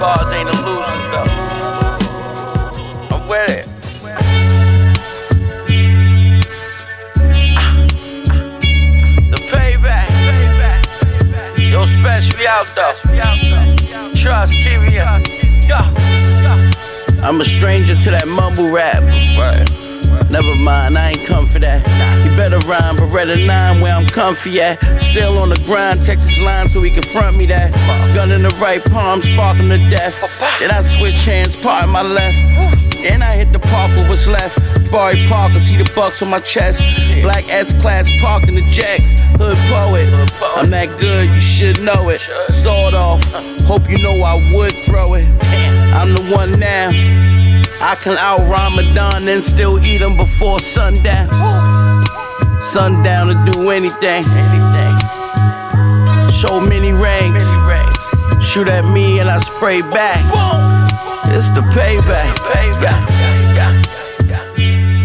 Bars ain't illusions though. I'm with it. The payback. Yo, special, out though. Trust TV. Go. I'm a stranger to that mumble rap. Right. Never mind, I ain't come for that. You better rhyme, but Beretta 9 where I'm comfy at. Still on the grind, Texas line so he can front me that. Gun in the right palm, sparking to death. Then I switch hands, part my left. Then I hit the park with what's left. Barry Parker, see the bucks on my chest. Black S class parking the jacks. Hood poet. I'm that good, you should know it. Sawed off. Hope you know I would throw it. I'm the one now. I can out Ramadan and still eat them before sundown. Sundown to do anything. Anything. Show many rings. Shoot at me and I spray back. It's the payback. Yeah.